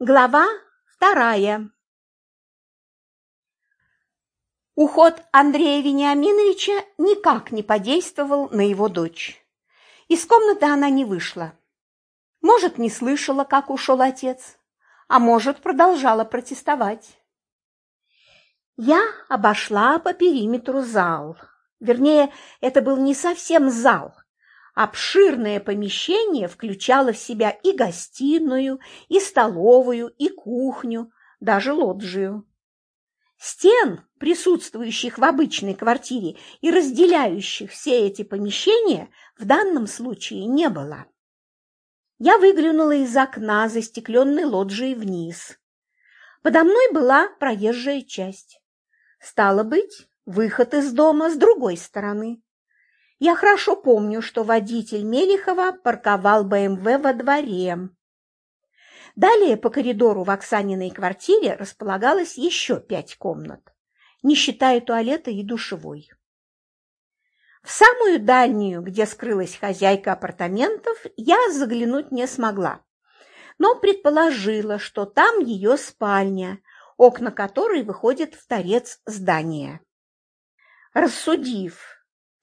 Глава вторая Уход Андрея Вениаминовича никак не подействовал на его дочь. Из комнаты она не вышла. Может, не слышала, как ушел отец, а может, продолжала протестовать. Я обошла по периметру зал. Вернее, это был не совсем зал, Обширное помещение включало в себя и гостиную, и столовую, и кухню, даже лоджию. Стен, присутствующих в обычной квартире и разделяющих все эти помещения, в данном случае не было. Я выглянула из окна застекленной лоджии вниз. Подо мной была проезжая часть. Стало быть, выход из дома с другой стороны. Я хорошо помню, что водитель Мелихова парковал БМВ во дворе. Далее по коридору в Оксаниной квартире располагалось еще пять комнат, не считая туалета и душевой. В самую дальнюю, где скрылась хозяйка апартаментов, я заглянуть не смогла, но предположила, что там ее спальня, окна которой выходят в торец здания. Рассудив,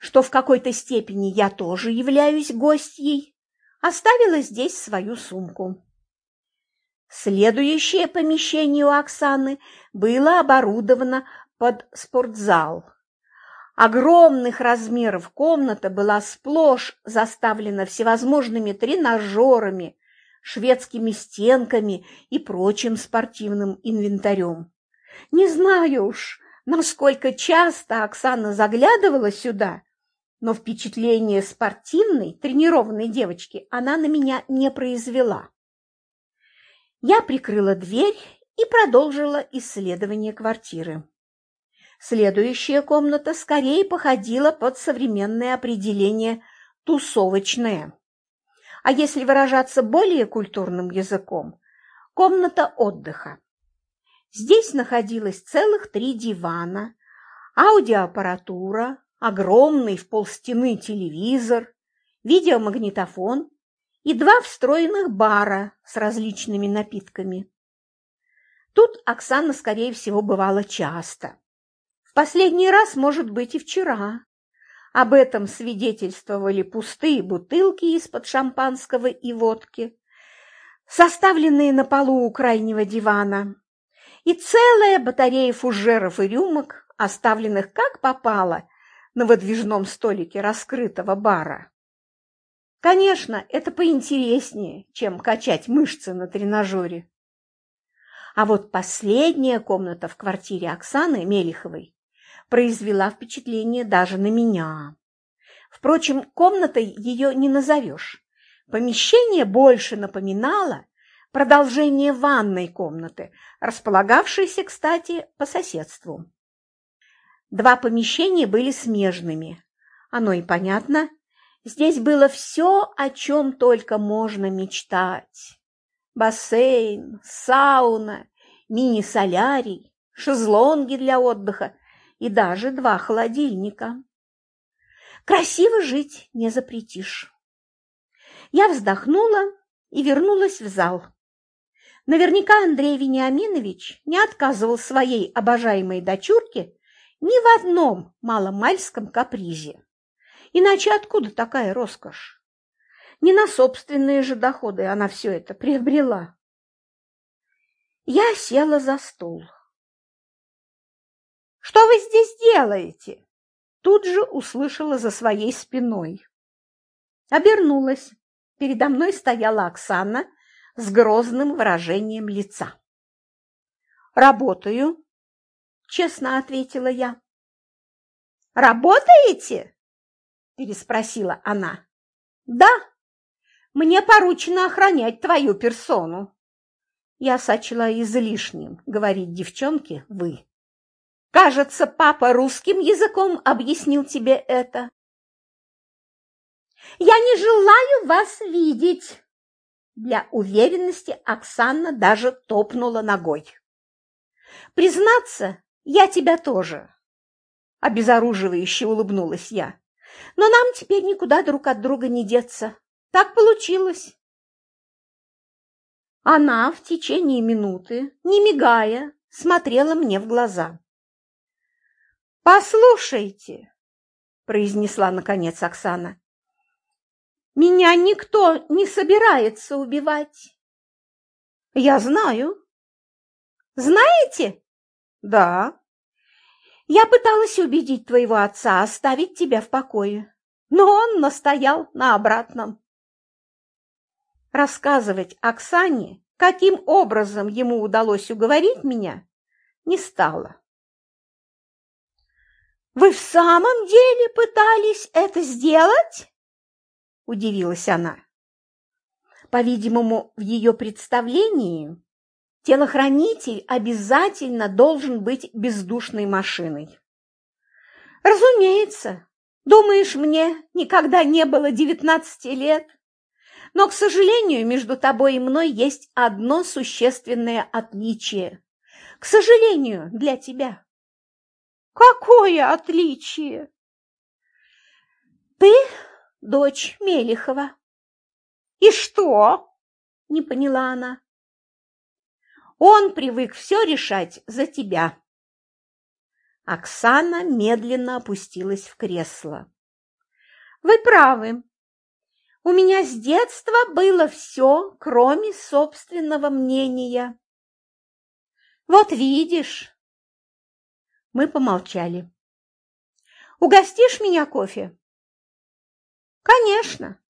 что в какой-то степени я тоже являюсь гостьей, оставила здесь свою сумку. Следующее помещение у Оксаны было оборудовано под спортзал. Огромных размеров комната была сплошь заставлена всевозможными тренажерами, шведскими стенками и прочим спортивным инвентарем. Не знаю уж, насколько часто Оксана заглядывала сюда, но впечатление спортивной, тренированной девочки она на меня не произвела. Я прикрыла дверь и продолжила исследование квартиры. Следующая комната скорее походила под современное определение «тусовочная». А если выражаться более культурным языком, комната отдыха. Здесь находилось целых три дивана, аудиоаппаратура, огромный в полстены телевизор, видеомагнитофон и два встроенных бара с различными напитками. Тут Оксана, скорее всего, бывала часто. В последний раз, может быть, и вчера. Об этом свидетельствовали пустые бутылки из-под шампанского и водки, составленные на полу у крайнего дивана, и целая батарея фужеров и рюмок, оставленных как попало на выдвижном столике раскрытого бара. Конечно, это поинтереснее, чем качать мышцы на тренажере. А вот последняя комната в квартире Оксаны Мелиховой произвела впечатление даже на меня. Впрочем, комнатой ее не назовешь. Помещение больше напоминало продолжение ванной комнаты, располагавшейся, кстати, по соседству. Два помещения были смежными. Оно и понятно. Здесь было все, о чем только можно мечтать. Бассейн, сауна, мини-солярий, шезлонги для отдыха и даже два холодильника. Красиво жить не запретишь. Я вздохнула и вернулась в зал. Наверняка Андрей Вениаминович не отказывал своей обожаемой дочурке ни в одном маломальском капризе. Иначе откуда такая роскошь? Не на собственные же доходы она все это приобрела. Я села за стол. «Что вы здесь делаете?» Тут же услышала за своей спиной. Обернулась. Передо мной стояла Оксана с грозным выражением лица. «Работаю», – честно ответила я. «Работаете?» – переспросила она. «Да, мне поручено охранять твою персону». Я сочла излишним говорить девчонке «вы». «Кажется, папа русским языком объяснил тебе это». «Я не желаю вас видеть!» Для уверенности Оксана даже топнула ногой. «Признаться, я тебя тоже. Обезоруживающе улыбнулась я. Но нам теперь никуда друг от друга не деться. Так получилось. Она в течение минуты, не мигая, смотрела мне в глаза. «Послушайте», – произнесла наконец Оксана, – «меня никто не собирается убивать». «Я знаю». «Знаете?» «Да». «Я пыталась убедить твоего отца оставить тебя в покое, но он настоял на обратном». Рассказывать Оксане, каким образом ему удалось уговорить меня, не стало. «Вы в самом деле пытались это сделать?» – удивилась она. По-видимому, в ее представлении телохранитель обязательно должен быть бездушной машиной. «Разумеется. Думаешь, мне никогда не было девятнадцати лет?» Но, к сожалению, между тобой и мной есть одно существенное отличие. К сожалению, для тебя. Какое отличие? Ты дочь Мелихова. И что? Не поняла она. Он привык все решать за тебя. Оксана медленно опустилась в кресло. Вы правы, у меня с детства было все, кроме собственного мнения. Вот видишь. Мы помолчали. Угостишь меня кофе? Конечно.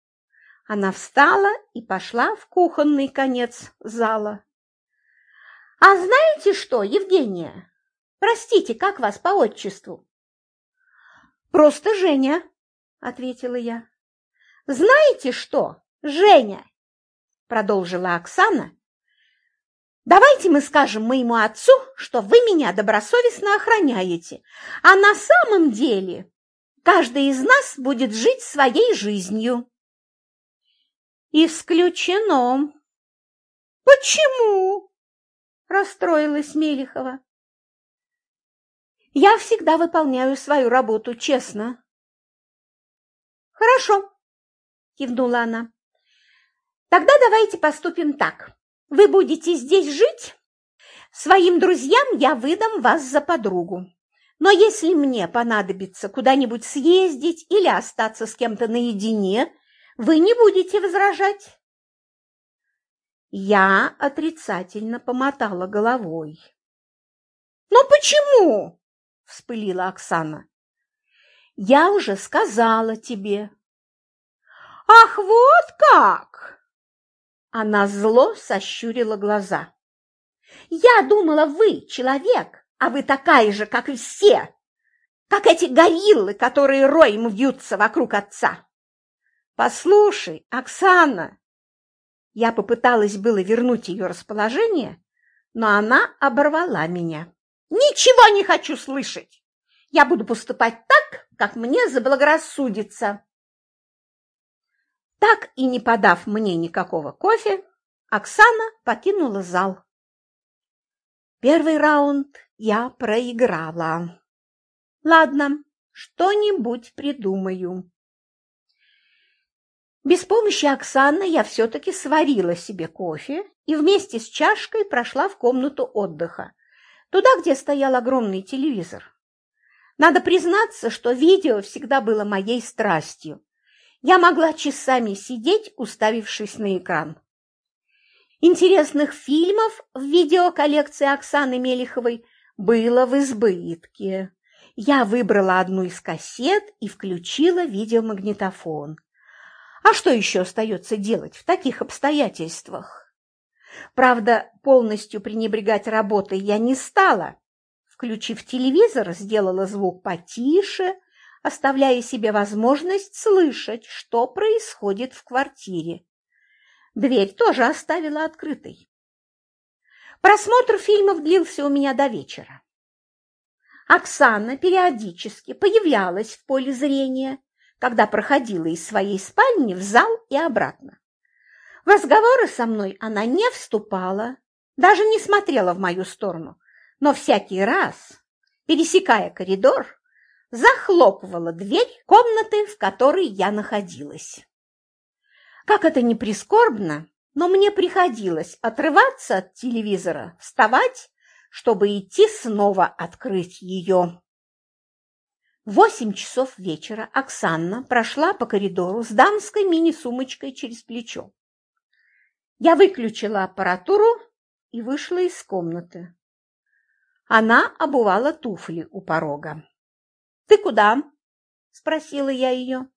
Она встала и пошла в кухонный конец зала. А знаете что, Евгения? Простите, как вас по отчеству? Просто Женя, ответила я. «Знаете что, Женя?» – продолжила Оксана. «Давайте мы скажем моему отцу, что вы меня добросовестно охраняете, а на самом деле каждый из нас будет жить своей жизнью». «Исключено». «Почему?» – расстроилась Мелихова. «Я всегда выполняю свою работу честно». «Хорошо», кивнула она. Тогда давайте поступим так. Вы будете здесь жить? Своим друзьям я выдам вас за подругу. Но если мне понадобится куда-нибудь съездить или остаться с кем-то наедине, вы не будете возражать. Я отрицательно помотала головой. «Но почему?» – вспылила Оксана. «Я уже сказала тебе, «Ах, вот как!» Она зло сощурила глаза. «Я думала, вы человек, а вы такая же, как и все, как эти гориллы, которые роем вьются вокруг отца. Послушай, Оксана!» Я попыталась было вернуть ее расположение, но она оборвала меня. «Ничего не хочу слышать! Я буду поступать так, как мне заблагорассудится!» Так и не подав мне никакого кофе, Оксана покинула зал. Первый раунд я проиграла. Ладно, что-нибудь придумаю. Без помощи Оксаны я все-таки сварила себе кофе и вместе с чашкой прошла в комнату отдыха, туда, где стоял огромный телевизор. Надо признаться, что видео всегда было моей страстью, я могла часами сидеть, уставившись на экран. Интересных фильмов в видеоколлекции Оксаны Мелиховой было в избытке. Я выбрала одну из кассет и включила видеомагнитофон. А что еще остается делать в таких обстоятельствах? Правда, полностью пренебрегать работой я не стала. Включив телевизор, сделала звук потише, оставляя себе возможность слышать, что происходит в квартире. Дверь тоже оставила открытой. Просмотр фильмов длился у меня до вечера. Оксана периодически появлялась в поле зрения, когда проходила из своей спальни в зал и обратно. В разговоры со мной она не вступала, даже не смотрела в мою сторону, но всякий раз, пересекая коридор, захлопывала дверь комнаты, в которой я находилась. Как это ни прискорбно, но мне приходилось отрываться от телевизора, вставать, чтобы идти снова открыть ее. Восемь часов вечера Оксана прошла по коридору с дамской мини-сумочкой через плечо. Я выключила аппаратуру и вышла из комнаты. Она обувала туфли у порога. «Ты куда?» – спросила я ее.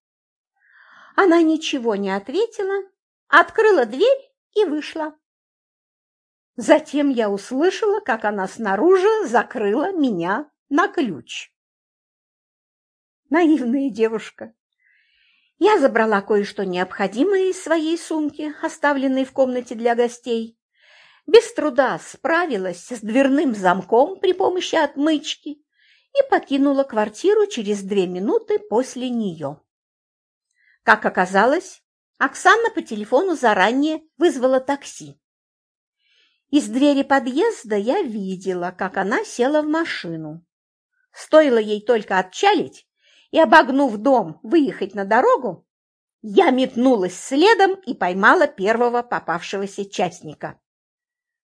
Она ничего не ответила, открыла дверь и вышла. Затем я услышала, как она снаружи закрыла меня на ключ. Наивная девушка. Я забрала кое-что необходимое из своей сумки, оставленной в комнате для гостей. Без труда справилась с дверным замком при помощи отмычки и покинула квартиру через две минуты после нее. Как оказалось, Оксана по телефону заранее вызвала такси. Из двери подъезда я видела, как она села в машину. Стоило ей только отчалить и, обогнув дом, выехать на дорогу, я метнулась следом и поймала первого попавшегося частника.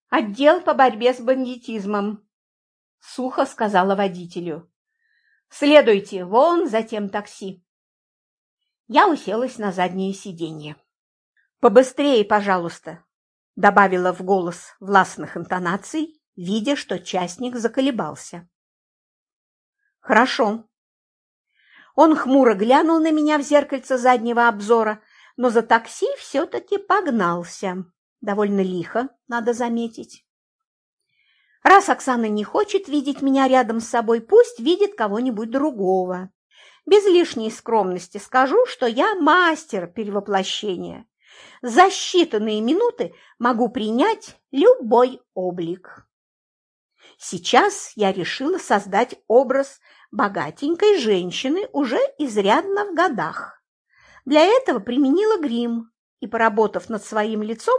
«Отдел по борьбе с бандитизмом», — сухо сказала водителю. «Следуйте вон за тем такси». Я уселась на заднее сиденье. «Побыстрее, пожалуйста», — добавила в голос властных интонаций, видя, что частник заколебался. «Хорошо». Он хмуро глянул на меня в зеркальце заднего обзора, но за такси все-таки погнался. Довольно лихо, надо заметить. Раз Оксана не хочет видеть меня рядом с собой, пусть видит кого-нибудь другого. Без лишней скромности скажу, что я мастер перевоплощения. За считанные минуты могу принять любой облик. Сейчас я решила создать образ богатенькой женщины уже изрядно в годах. Для этого применила грим и, поработав над своим лицом,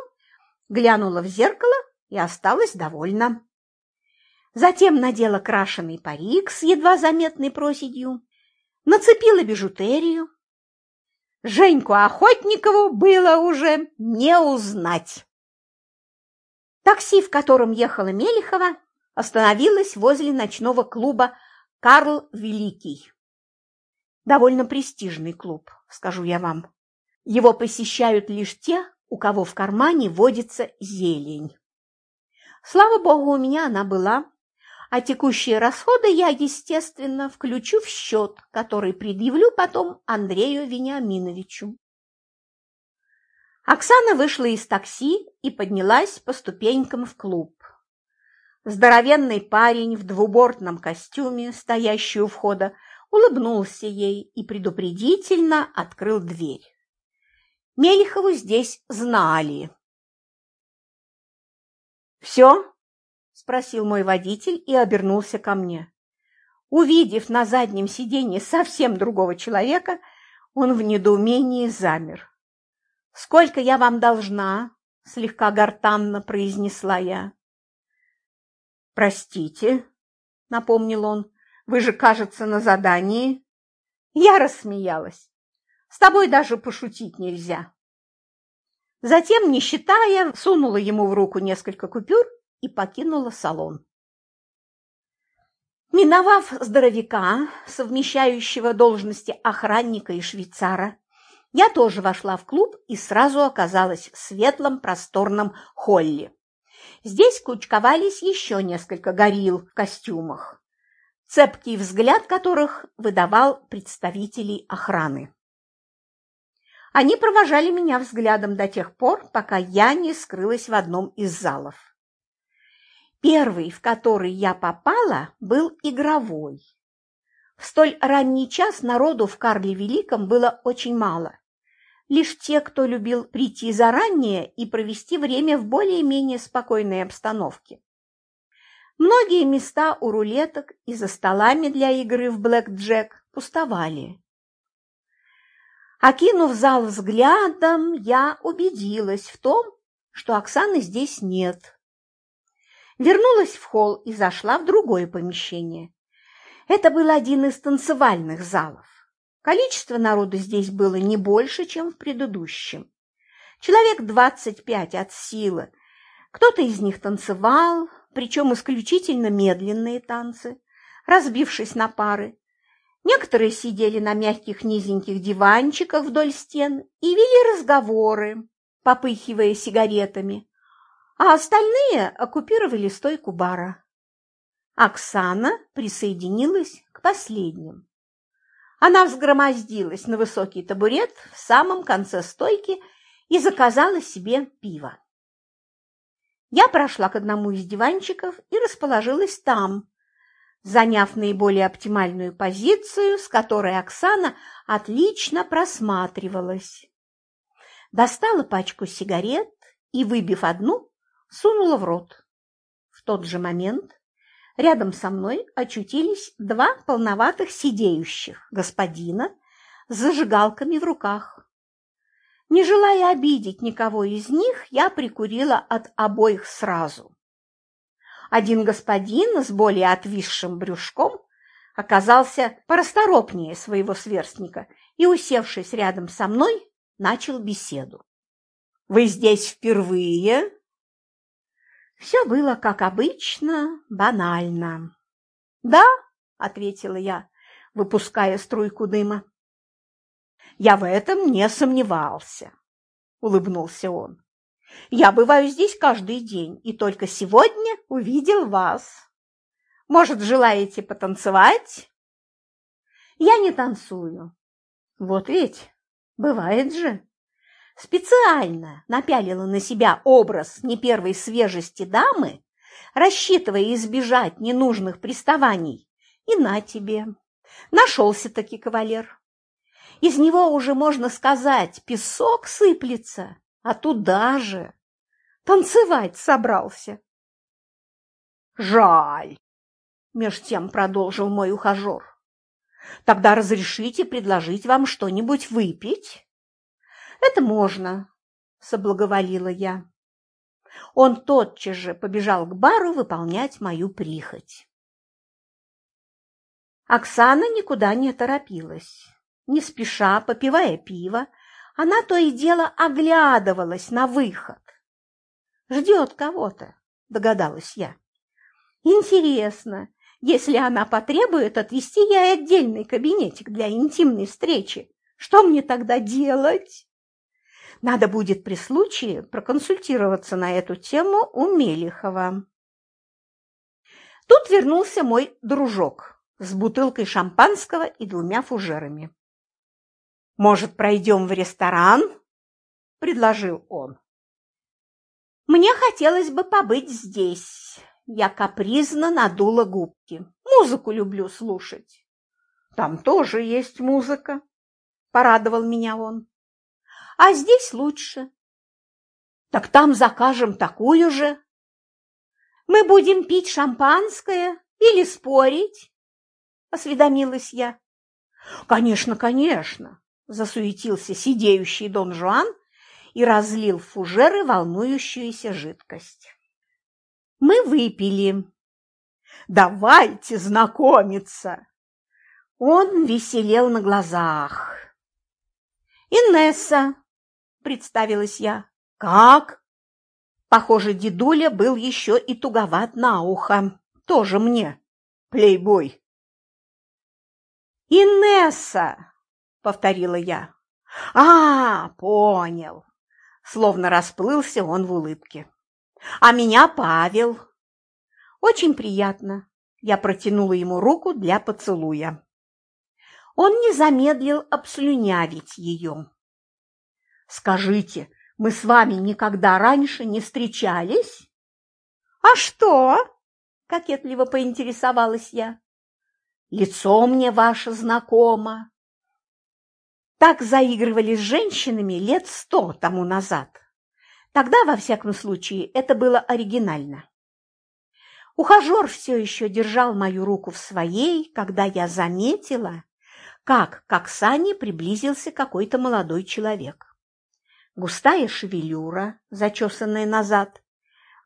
глянула в зеркало и осталась довольна. Затем надела крашеный парик с едва заметной проседью, нацепила бижутерию. Женьку Охотникову было уже не узнать. Такси, в котором ехала Мелихова, остановилось возле ночного клуба «Карл Великий». Довольно престижный клуб, скажу я вам. Его посещают лишь те, у кого в кармане водится зелень. Слава богу, у меня она была, а текущие расходы я, естественно, включу в счет, который предъявлю потом Андрею Вениаминовичу. Оксана вышла из такси и поднялась по ступенькам в клуб. Здоровенный парень в двубортном костюме, стоящий у входа, улыбнулся ей и предупредительно открыл дверь. Мелихову здесь знали. «Все?» – спросил мой водитель и обернулся ко мне. Увидев на заднем сиденье совсем другого человека, он в недоумении замер. «Сколько я вам должна?» – слегка гортанно произнесла я. «Простите», – напомнил он, – «вы же, кажется, на задании». Я рассмеялась. С тобой даже пошутить нельзя. Затем, не считая, сунула ему в руку несколько купюр и покинула салон. Миновав здоровяка, совмещающего должности охранника и швейцара, я тоже вошла в клуб и сразу оказалась в светлом просторном холле. Здесь кучковались еще несколько горилл в костюмах, цепкий взгляд которых выдавал представителей охраны. Они провожали меня взглядом до тех пор, пока я не скрылась в одном из залов. Первый, в который я попала, был игровой. В столь ранний час народу в Карле Великом было очень мало. Лишь те, кто любил прийти заранее и провести время в более-менее спокойной обстановке. Многие места у рулеток и за столами для игры в блэк-джек пустовали. Окинув зал взглядом, я убедилась в том, что Оксаны здесь нет. Вернулась в холл и зашла в другое помещение. Это был один из танцевальных залов. Количество народу здесь было не больше, чем в предыдущем. человек двадцать пять от силы. Кто-то из них танцевал, причем исключительно медленные танцы, разбившись на пары. Некоторые сидели на мягких низеньких диванчиках вдоль стен и вели разговоры, попыхивая сигаретами, а остальные оккупировали стойку бара. Оксана присоединилась к последним. Она взгромоздилась на высокий табурет в самом конце стойки и заказала себе пиво. Я прошла к одному из диванчиков и расположилась там, заняв наиболее оптимальную позицию, с которой Оксана отлично просматривалась. Достала пачку сигарет и, выбив одну, сунула в рот. В тот же момент рядом со мной очутились два полноватых сидеющих господина с зажигалками в руках. Не желая обидеть никого из них, я прикурила от обоих сразу. Один господин с более отвисшим брюшком оказался порасторопнее своего сверстника и, усевшись рядом со мной, начал беседу. «Вы здесь впервые?» Все было, как обычно, банально. «Да», — ответила я, выпуская струйку дыма. «Я в этом не сомневался», — улыбнулся он. «Я бываю здесь каждый день и только сегодня увидел вас. Может, желаете потанцевать?» «Я не танцую». «Вот ведь, бывает же» специально напялила на себя образ не первой свежести дамы, рассчитывая избежать ненужных приставаний, и на тебе. Нашелся-таки кавалер. Из него уже, можно сказать, песок сыплется, а туда же. Танцевать собрался. Жаль, меж тем продолжил мой ухажер. Тогда разрешите предложить вам что-нибудь выпить? Это можно, соблаговолила я. Он тотчас же побежал к бару выполнять мою прихоть. Оксана никуда не торопилась. Не спеша, попивая пиво, она то и дело оглядывалась на выход. «Ждет кого-то», — догадалась я. «Интересно, если она потребует отвести ей отдельный кабинетик для интимной встречи, что мне тогда делать?» Надо будет при случае проконсультироваться на эту тему у Мелихова. Тут вернулся мой дружок с бутылкой шампанского и двумя фужерами. «Может, пройдем в ресторан?» – предложил он. «Мне хотелось бы побыть здесь». Я капризно надула губки. Музыку люблю слушать. «Там тоже есть музыка», – порадовал меня он а здесь лучше. Так там закажем такую же. Мы будем пить шампанское или спорить? Осведомилась я. Конечно, конечно, засуетился сидеющий Дон Жуан и разлил в фужеры волнующуюся жидкость. Мы выпили. Давайте знакомиться. Он веселел на глазах. Инесса, представилась я. Как? Похоже, дедуля был еще и туговат на ухо. Тоже мне, плейбой. Инесса, повторила я. А, понял. Словно расплылся он в улыбке. А меня Павел. Очень приятно. Я протянула ему руку для поцелуя. Он не замедлил обслюнявить ее. Скажите, мы с вами никогда раньше не встречались? А что? Кокетливо поинтересовалась я. Лицо мне ваше знакомо. Так заигрывали с женщинами лет сто тому назад. Тогда, во всяком случае, это было оригинально. Ухажер все еще держал мою руку в своей, когда я заметила, как к Оксане приблизился какой-то молодой человек густая шевелюра, зачесанная назад,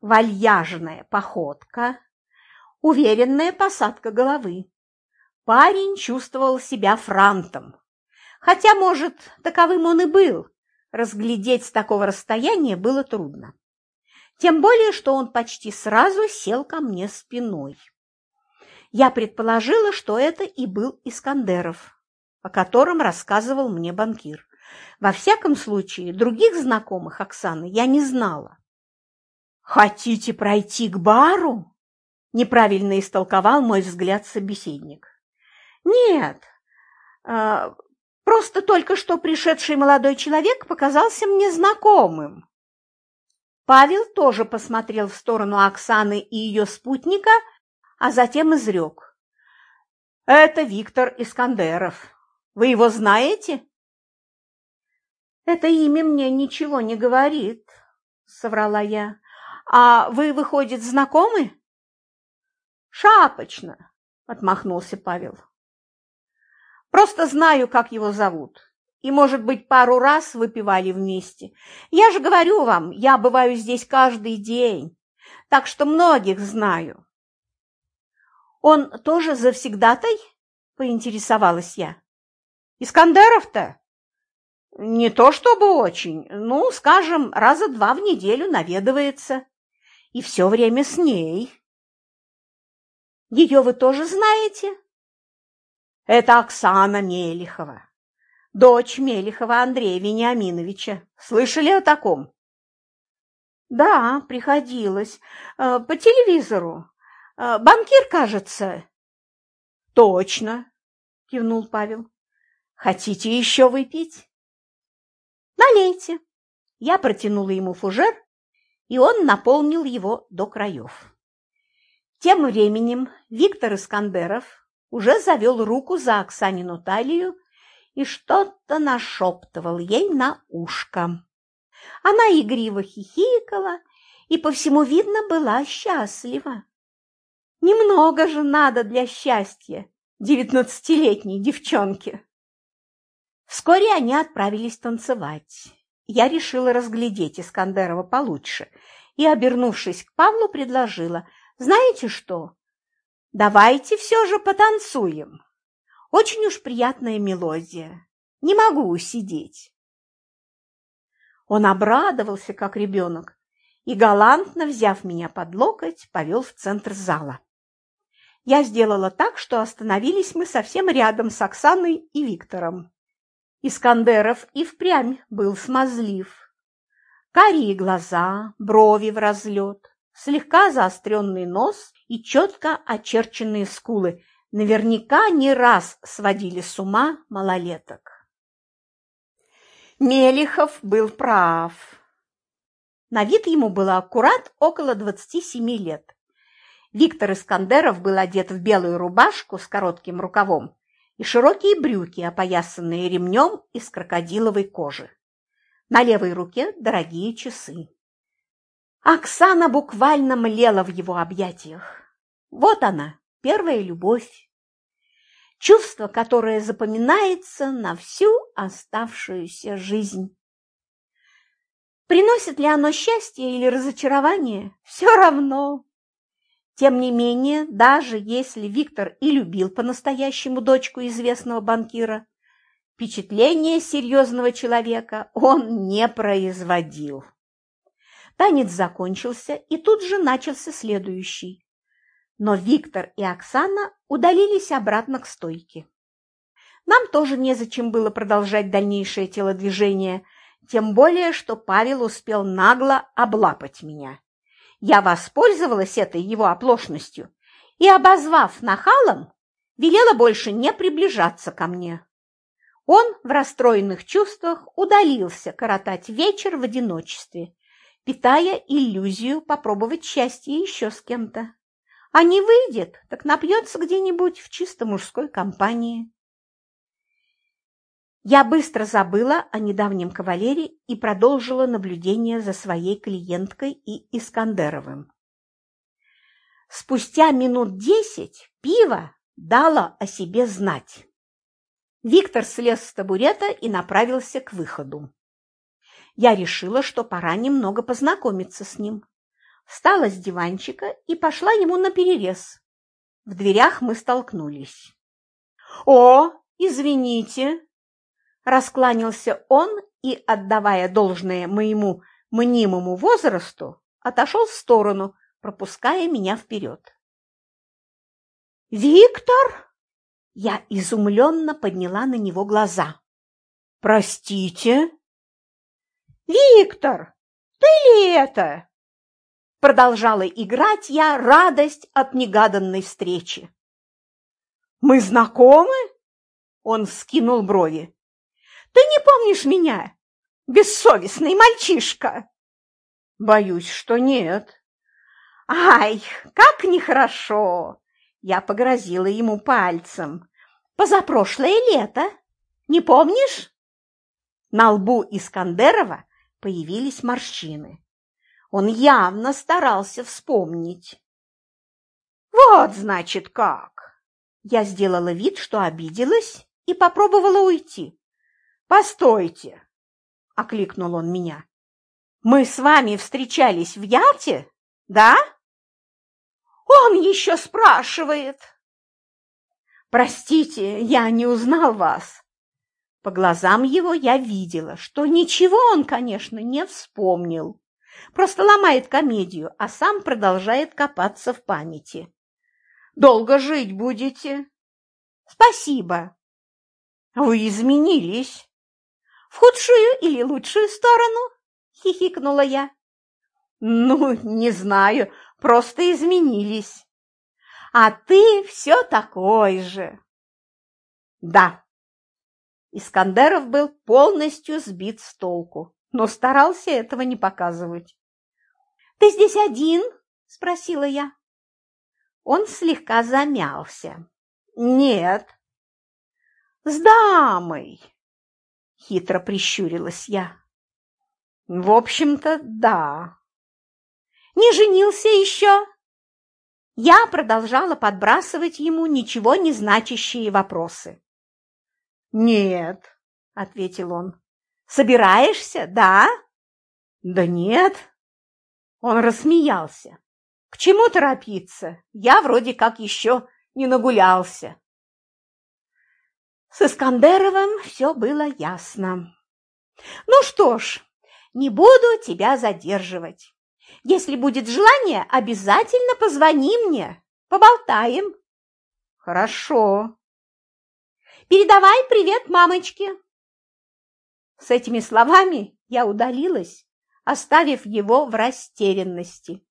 вальяжная походка, уверенная посадка головы. Парень чувствовал себя франтом, хотя, может, таковым он и был, разглядеть с такого расстояния было трудно. Тем более, что он почти сразу сел ко мне спиной. Я предположила, что это и был Искандеров, о котором рассказывал мне банкир. Во всяком случае, других знакомых Оксаны я не знала. «Хотите пройти к бару?» – неправильно истолковал мой взгляд собеседник. «Нет, а, просто только что пришедший молодой человек показался мне знакомым». Павел тоже посмотрел в сторону Оксаны и ее спутника, а затем изрек. «Это Виктор Искандеров. Вы его знаете?» «Это имя мне ничего не говорит», — соврала я. «А вы, выходит, знакомы?» «Шапочно», — отмахнулся Павел. «Просто знаю, как его зовут. И, может быть, пару раз выпивали вместе. Я же говорю вам, я бываю здесь каждый день, так что многих знаю». «Он тоже завсегдатай?» – поинтересовалась я. «Искандеров-то?» Не то чтобы очень, ну, скажем, раза два в неделю наведывается. И все время с ней. Ее вы тоже знаете? Это Оксана Мелихова, дочь Мелихова Андрея Вениаминовича. Слышали о таком? Да, приходилось. Э, по телевизору. Э, банкир, кажется. Точно, кивнул Павел. Хотите еще выпить? «Налейте!» Я протянула ему фужер, и он наполнил его до краев. Тем временем Виктор Искандеров уже завел руку за Оксанину талию и что-то нашептывал ей на ушко. Она игриво хихикала и, по всему видно, была счастлива. Немного же надо для счастья девятнадцатилетней девчонке. Вскоре они отправились танцевать. Я решила разглядеть Искандерова получше и, обернувшись к Павлу, предложила, «Знаете что? Давайте все же потанцуем. Очень уж приятная мелодия. Не могу усидеть». Он обрадовался, как ребенок, и, галантно взяв меня под локоть, повел в центр зала. Я сделала так, что остановились мы совсем рядом с Оксаной и Виктором. Искандеров и впрямь был смазлив. Карие глаза, брови в разлет, слегка заостренный нос и четко очерченные скулы наверняка не раз сводили с ума малолеток. Мелихов был прав. На вид ему было аккурат около 27 лет. Виктор Искандеров был одет в белую рубашку с коротким рукавом и широкие брюки, опоясанные ремнем из крокодиловой кожи. На левой руке дорогие часы. Оксана буквально млела в его объятиях. Вот она, первая любовь. Чувство, которое запоминается на всю оставшуюся жизнь. Приносит ли оно счастье или разочарование, все равно. Тем не менее, даже если Виктор и любил по-настоящему дочку известного банкира, впечатление серьезного человека он не производил. Танец закончился, и тут же начался следующий. Но Виктор и Оксана удалились обратно к стойке. Нам тоже незачем было продолжать дальнейшее телодвижение, тем более, что Павел успел нагло облапать меня я воспользовалась этой его оплошностью и, обозвав нахалом, велела больше не приближаться ко мне. Он в расстроенных чувствах удалился коротать вечер в одиночестве, питая иллюзию попробовать счастье еще с кем-то. А не выйдет, так напьется где-нибудь в чисто мужской компании. Я быстро забыла о недавнем кавалере и продолжила наблюдение за своей клиенткой и Искандеровым. Спустя минут десять пиво дало о себе знать. Виктор слез с табурета и направился к выходу. Я решила, что пора немного познакомиться с ним. Встала с диванчика и пошла ему на перерез. В дверях мы столкнулись. «О, извините!» Раскланялся он и, отдавая должное моему мнимому возрасту, отошел в сторону, пропуская меня вперед. «Виктор?» Я изумленно подняла на него глаза. «Простите?» «Виктор, ты ли это?» Продолжала играть я радость от негаданной встречи. «Мы знакомы?» Он вскинул брови. «Ты не помнишь меня, бессовестный мальчишка?» «Боюсь, что нет». «Ай, как нехорошо!» Я погрозила ему пальцем. «Позапрошлое лето, не помнишь?» На лбу Искандерова появились морщины. Он явно старался вспомнить. «Вот, значит, как!» Я сделала вид, что обиделась, и попробовала уйти. «Постойте!» – окликнул он меня. «Мы с вами встречались в Ялте, да?» «Он еще спрашивает!» «Простите, я не узнал вас!» По глазам его я видела, что ничего он, конечно, не вспомнил. Просто ломает комедию, а сам продолжает копаться в памяти. «Долго жить будете?» «Спасибо». «Вы изменились». «В худшую или лучшую сторону?» – хихикнула я. «Ну, не знаю, просто изменились. А ты все такой же». «Да». Искандеров был полностью сбит с толку но старался этого не показывать. «Ты здесь один?» – спросила я. Он слегка замялся. «Нет». «С дамой!» – хитро прищурилась я. «В общем-то, да». «Не женился еще?» Я продолжала подбрасывать ему ничего не значащие вопросы. «Нет», – ответил он. Собираешься, да? Да нет. Он рассмеялся. К чему торопиться? Я вроде как еще не нагулялся. С Искандеровым все было ясно. Ну что ж, не буду тебя задерживать. Если будет желание, обязательно позвони мне, поболтаем. Хорошо. Передавай привет мамочке. С этими словами я удалилась, оставив его в растерянности.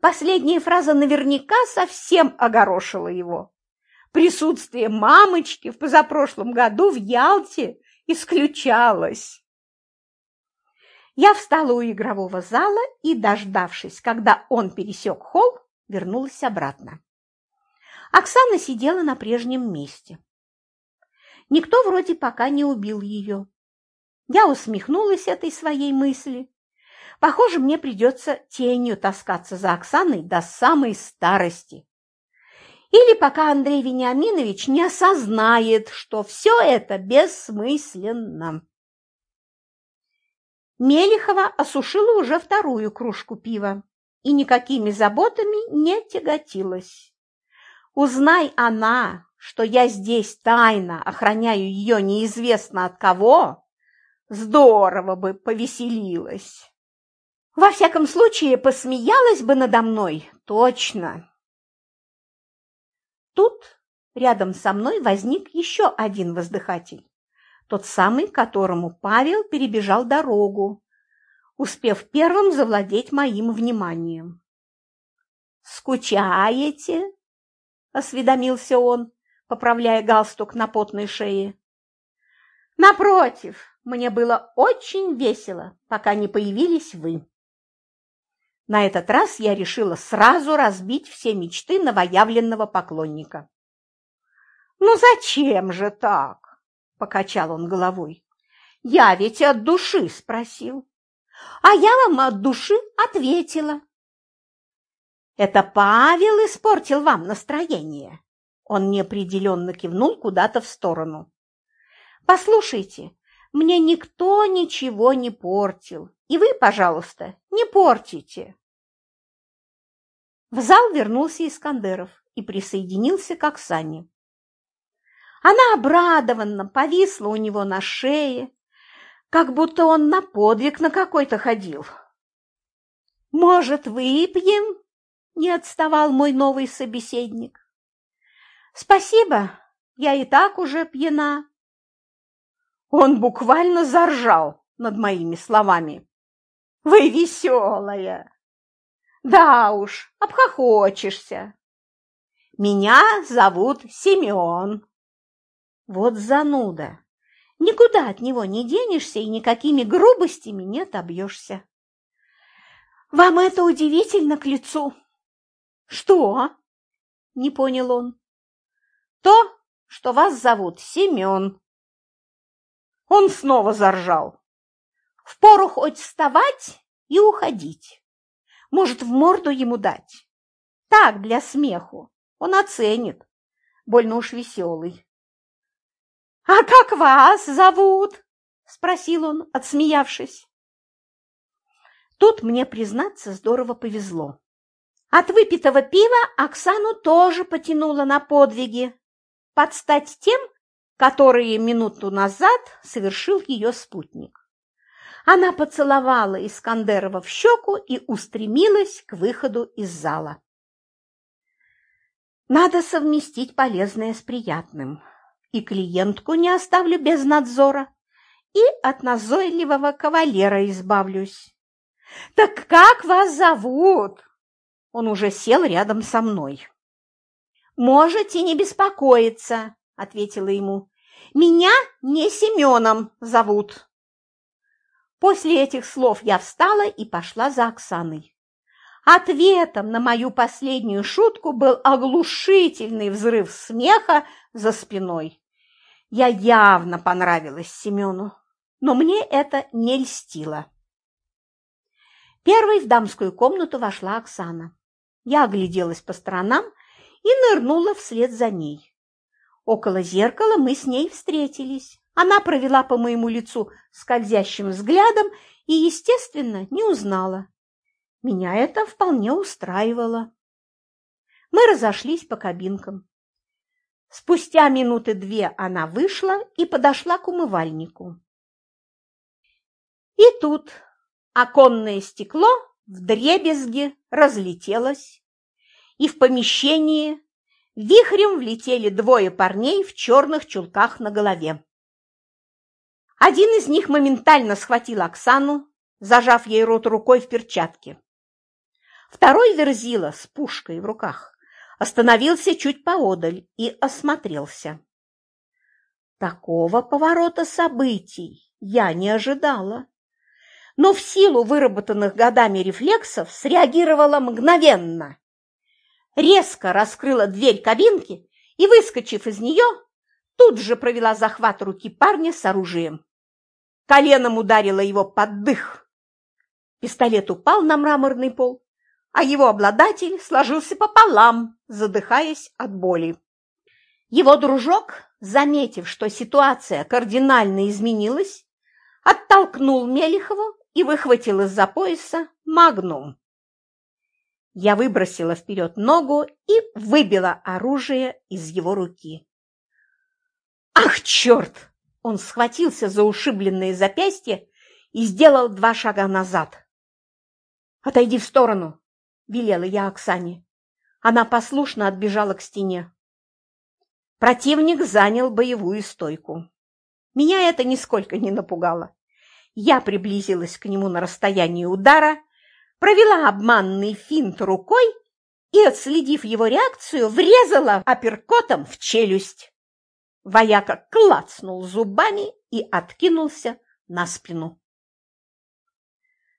Последняя фраза наверняка совсем огорошила его. Присутствие мамочки в позапрошлом году в Ялте исключалось. Я встала у игрового зала и, дождавшись, когда он пересек холл, вернулась обратно. Оксана сидела на прежнем месте. Никто вроде пока не убил ее. Я усмехнулась этой своей мысли. Похоже, мне придется тенью таскаться за Оксаной до самой старости. Или пока Андрей Вениаминович не осознает, что все это бессмысленно. Мелихова осушила уже вторую кружку пива и никакими заботами не тяготилась. Узнай она, что я здесь тайно охраняю ее неизвестно от кого, Здорово бы повеселилась. Во всяком случае, посмеялась бы надо мной, точно. Тут рядом со мной возник еще один воздыхатель, тот самый, которому Павел перебежал дорогу, успев первым завладеть моим вниманием. «Скучаете?» – осведомился он, поправляя галстук на потной шее. «Напротив, мне было очень весело, пока не появились вы. На этот раз я решила сразу разбить все мечты новоявленного поклонника. «Ну зачем же так?» – покачал он головой. «Я ведь от души спросил, а я вам от души ответила». «Это Павел испортил вам настроение?» Он неопределенно кивнул куда-то в сторону. «Послушайте, мне никто ничего не портил. И вы, пожалуйста, не портите. В зал вернулся Искандеров и присоединился к Оксане. Она обрадованно повисла у него на шее, как будто он на подвиг на какой-то ходил. «Может, выпьем?» – не отставал мой новый собеседник. «Спасибо, я и так уже пьяна». Он буквально заржал над моими словами. «Вы веселая!» «Да уж, обхохочешься!» «Меня зовут Семен!» Вот зануда! Никуда от него не денешься и никакими грубостями не отобьешься. Вам это удивительно к лицу. Что? Не понял он. То, что вас зовут Семен. Он снова заржал. Впору хоть вставать и уходить. Может, в морду ему дать. Так, для смеху. Он оценит. Больно уж веселый. «А как вас зовут?» – спросил он, отсмеявшись. Тут мне, признаться, здорово повезло. От выпитого пива Оксану тоже потянуло на подвиги, под стать тем, которые минуту назад совершил ее спутник. Она поцеловала Искандерова в щеку и устремилась к выходу из зала. Надо совместить полезное с приятным и клиентку не оставлю без надзора, и от назойливого кавалера избавлюсь. «Так как вас зовут?» Он уже сел рядом со мной. «Можете не беспокоиться», — ответила ему. «Меня не Семеном зовут». После этих слов я встала и пошла за Оксаной. Ответом на мою последнюю шутку был оглушительный взрыв смеха за спиной. Я явно понравилась Семену, но мне это не льстило. Первой в дамскую комнату вошла Оксана. Я огляделась по сторонам и нырнула вслед за ней. Около зеркала мы с ней встретились. Она провела по моему лицу скользящим взглядом и, естественно, не узнала. Меня это вполне устраивало. Мы разошлись по кабинкам. Спустя минуты две она вышла и подошла к умывальнику. И тут оконное стекло в дребезге разлетелось, и в помещении вихрем влетели двое парней в черных чулках на голове. Один из них моментально схватил Оксану, зажав ей рот рукой в перчатке. Второй верзила с пушкой в руках остановился чуть поодаль и осмотрелся. Такого поворота событий я не ожидала, но в силу выработанных годами рефлексов среагировала мгновенно. Резко раскрыла дверь кабинки и, выскочив из нее, тут же провела захват руки парня с оружием. Коленом ударила его под дых. Пистолет упал на мраморный пол, а его обладатель сложился пополам, задыхаясь от боли. Его дружок, заметив, что ситуация кардинально изменилась, оттолкнул Мелихову и выхватил из-за пояса магнум. Я выбросила вперед ногу и выбила оружие из его руки. «Ах, черт!» Он схватился за ушибленные запястья и сделал два шага назад. «Отойди в сторону!» велела я Оксане. Она послушно отбежала к стене. Противник занял боевую стойку. Меня это нисколько не напугало. Я приблизилась к нему на расстоянии удара, провела обманный финт рукой и, отследив его реакцию, врезала апперкотом в челюсть. Вояка клацнул зубами и откинулся на спину.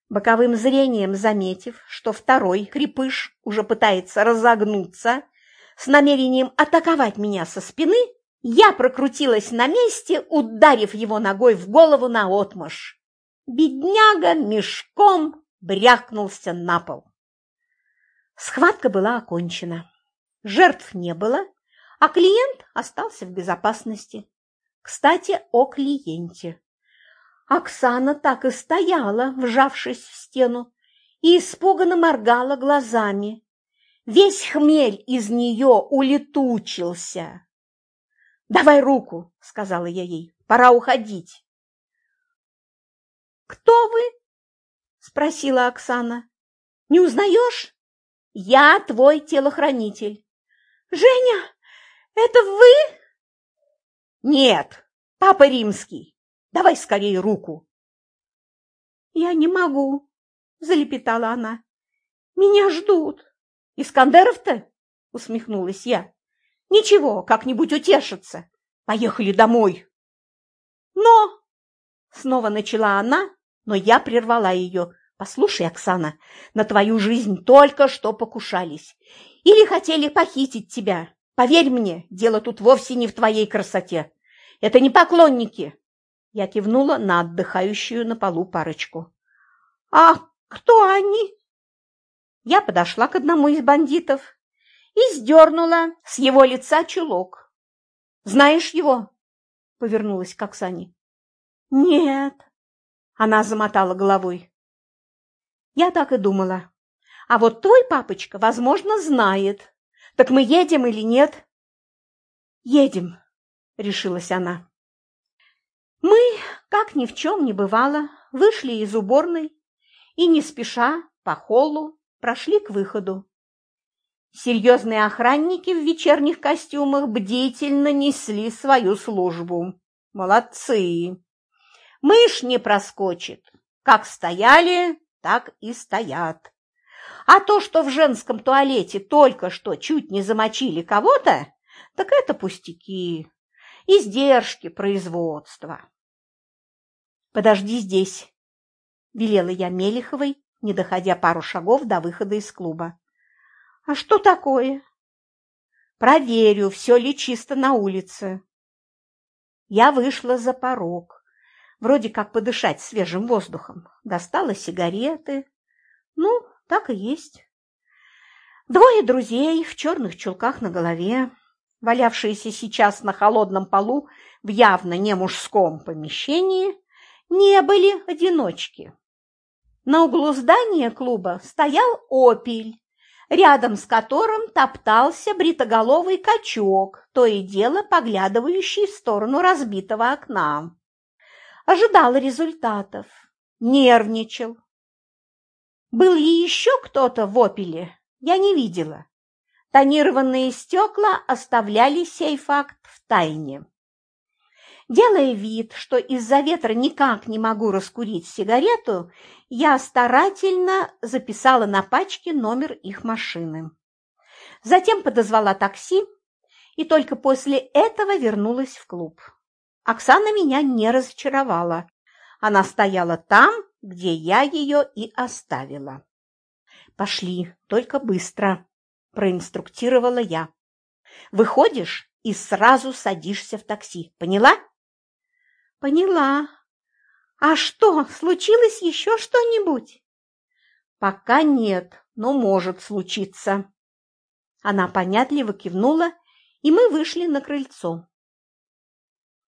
Боковым зрением заметив, что второй крепыш уже пытается разогнуться с намерением атаковать меня со спины, я прокрутилась на месте, ударив его ногой в голову наотмашь. Бедняга мешком брякнулся на пол. Схватка была окончена. Жертв не было, а клиент остался в безопасности. Кстати, о клиенте. Оксана так и стояла, вжавшись в стену, и испуганно моргала глазами. Весь хмель из нее улетучился. «Давай руку», — сказала я ей, — «пора уходить». Кто вы? спросила Оксана. Не узнаешь? Я твой телохранитель. Женя, это вы? Нет, папа римский. Давай скорее руку. Я не могу, залепетала она. Меня ждут. Искандеров-то? усмехнулась я. Ничего, как-нибудь утешится. Поехали домой. Но снова начала она, но я прервала ее. Послушай, Оксана, на твою жизнь только что покушались. Или хотели похитить тебя. Поверь мне, дело тут вовсе не в твоей красоте. Это не поклонники. Я кивнула на отдыхающую на полу парочку. А кто они? Я подошла к одному из бандитов и сдернула с его лица чулок. Знаешь его? Повернулась к Оксане. Нет. Она замотала головой. Я так и думала. А вот твой папочка, возможно, знает. Так мы едем или нет? Едем, решилась она. Мы, как ни в чем не бывало, вышли из уборной и не спеша по холлу прошли к выходу. Серьезные охранники в вечерних костюмах бдительно несли свою службу. Молодцы! Мышь не проскочит. Как стояли, так и стоят. А то, что в женском туалете только что чуть не замочили кого-то, так это пустяки, издержки производства. «Подожди здесь», – велела я Мелиховой, не доходя пару шагов до выхода из клуба. «А что такое?» «Проверю, все ли чисто на улице». Я вышла за порог вроде как подышать свежим воздухом. Достала сигареты. Ну, так и есть. Двое друзей в черных чулках на голове, валявшиеся сейчас на холодном полу в явно не мужском помещении, не были одиночки. На углу здания клуба стоял опель, рядом с которым топтался бритоголовый качок, то и дело поглядывающий в сторону разбитого окна ожидал результатов, нервничал. Был ли еще кто-то в опеле, я не видела. Тонированные стекла оставляли сей факт в тайне. Делая вид, что из-за ветра никак не могу раскурить сигарету, я старательно записала на пачке номер их машины. Затем подозвала такси и только после этого вернулась в клуб. Оксана меня не разочаровала. Она стояла там, где я ее и оставила. «Пошли, только быстро», – проинструктировала я. «Выходишь и сразу садишься в такси, поняла?» «Поняла. А что, случилось еще что-нибудь?» «Пока нет, но может случиться». Она понятливо кивнула, и мы вышли на крыльцо.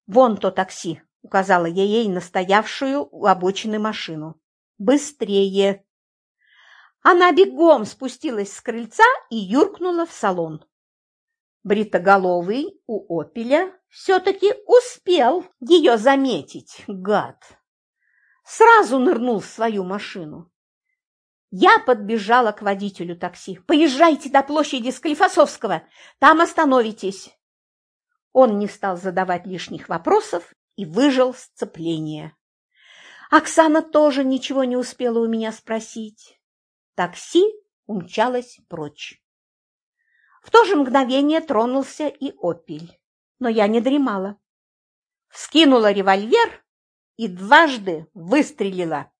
«Вон то такси!» – указала я ей настоявшую у обочины машину. «Быстрее!» Она бегом спустилась с крыльца и юркнула в салон. Бритоголовый у «Опеля» все-таки успел ее заметить, гад. Сразу нырнул в свою машину. Я подбежала к водителю такси. «Поезжайте до площади Склифосовского, там остановитесь». Он не стал задавать лишних вопросов и выжил сцепление. Оксана тоже ничего не успела у меня спросить. Такси умчалось прочь. В то же мгновение тронулся и опель, но я не дремала. Вскинула револьвер и дважды выстрелила.